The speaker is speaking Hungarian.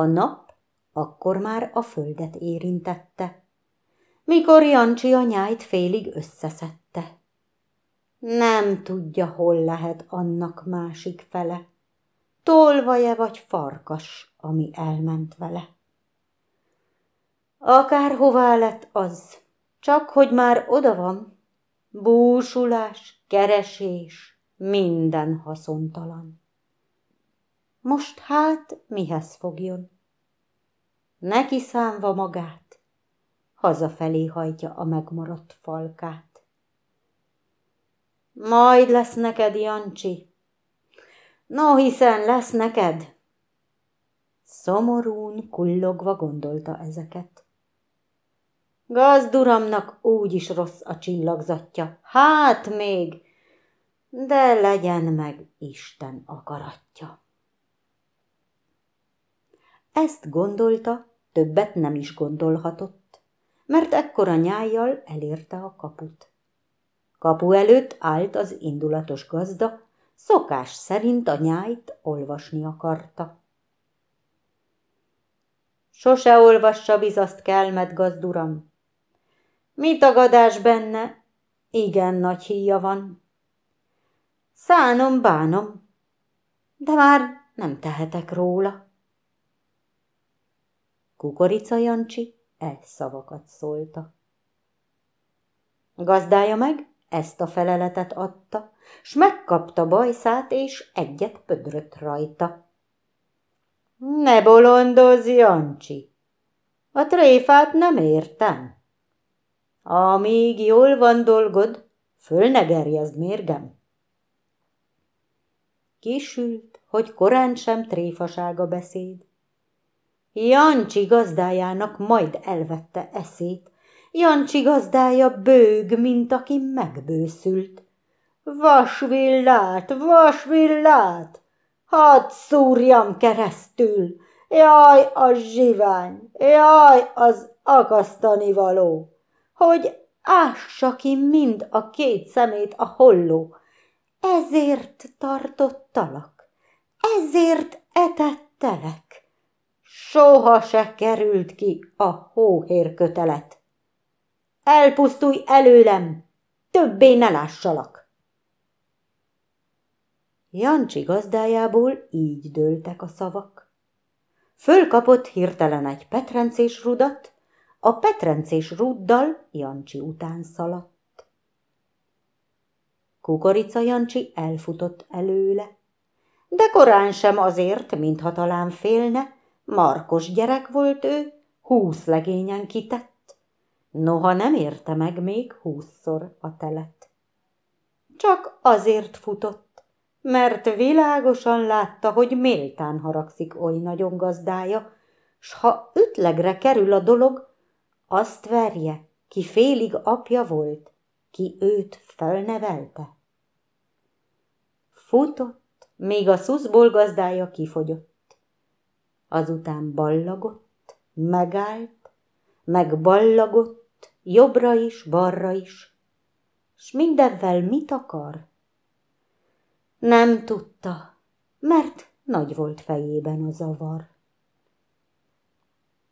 A nap akkor már a földet érintette, mikor Jancsi a félig összeszedte. Nem tudja, hol lehet annak másik fele, tolvaje vagy farkas, ami elment vele. Akárhová lett az, csak hogy már oda van, búsulás, keresés, minden haszontalan. Most hát mihez fogjon? Neki számva magát, hazafelé hajtja a megmaradt falkát. Majd lesz neked, Jancsi. No, hiszen lesz neked. Szomorún, kullogva gondolta ezeket. Gazduramnak úgy is rossz a csillagzatja, hát még, de legyen meg Isten akaratja. Ezt gondolta, többet nem is gondolhatott, mert ekkora nyájjal elérte a kaput. Kapu előtt állt az indulatos gazda, szokás szerint a nyájt olvasni akarta. Sose olvassa bizaszt kelmet, gazduram, mi tagadás benne? Igen nagy híja van. Szánom, bánom, de már nem tehetek róla. Kukorica Jancsi e szavakat szólta. Gazdája meg ezt a feleletet adta, s megkapta bajszát, és egyet pödrött rajta. Ne bolondozz, Jancsi! A tréfát nem értem. Amíg jól van dolgod, föl ne gerjezd mérgem. Kisült, hogy korán sem tréfasága beszéd. Jancsi gazdájának majd elvette eszét, Jancsi gazdája bőg, mint aki megbőszült. Vasvillát, vasvillát, hadd szúrjam keresztül, jaj, a zsivány, jaj, az akasztani való hogy ássa ki mind a két szemét a holló. Ezért tartottalak, ezért etettelek. Soha se került ki a hóhér kötelet. Elpusztulj előlem, többé ne lássalak. Jancsi gazdájából így dőltek a szavak. Fölkapott hirtelen egy petrencés rudat, a petrencés ruddal Jancsi után szaladt. Kukorica Jancsi elfutott előle, de korán sem azért, mintha talán félne, markos gyerek volt ő, húsz legényen kitett, noha nem érte meg még húszszor a telet. Csak azért futott, mert világosan látta, hogy méltán haragszik oly nagyon gazdája, s ha ütlegre kerül a dolog, azt verje, ki félig apja volt, ki őt felnevelte. Futott, még a szuszból gazdája kifogyott. Azután ballagott, megállt, megballagott, jobbra is, balra is, s mindenvel mit akar? Nem tudta, mert nagy volt fejében a zavar.